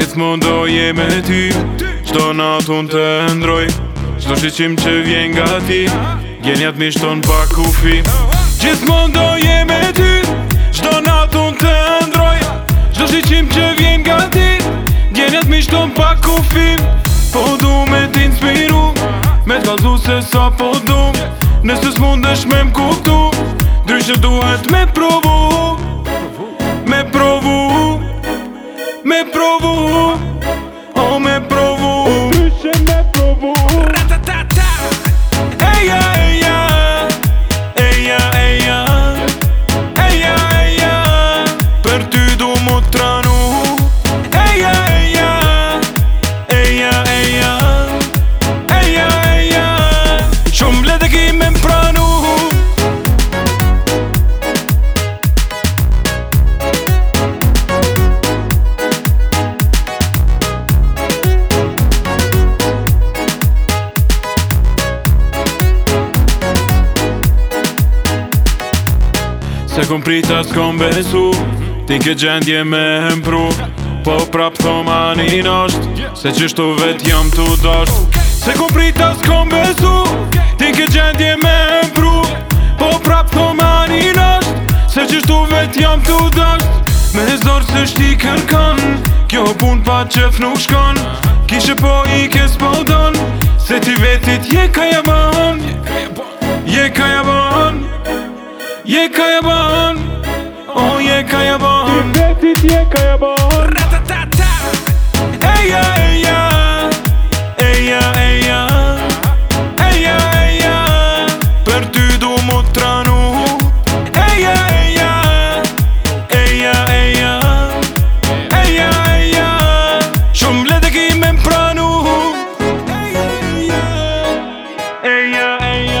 Gjithë më doje me ty Qdo natun të ndroj Qdo shqim që vjen nga ti Gjenjat mi shton pa kufi Gjithë më doje me ty Qdo natun të ndroj Qdo shqim që vjen nga ti Gjenjat mi shton pa kufi Po du me ti në spiru Me të se sa po du Nëse mundesh me më kuptu Dryshe duhet me provu duhet me provu Se kom prita s'kom besu Ti ke gjendje me hëmpru Po prap thom anin Se qështu vet jam t'u dasht Se kom prita s'kom besu Ti ke gjendje me hëmpru Po prap thom anin Se qështu vet jam t'u dasht Me zorë se shti kërkan Kjo pun pa qef nuk shkon Kishe po i ke don Se ti vetit je ka jaban Je ka Je ka pritje ka e bon Ratatata Eja, eja Eja, eja Eja, eja Për ty du mu tranu Eja, eja Eja, eja Eja, eja Shumë le të kime më pranu Eja, eja Eja, eja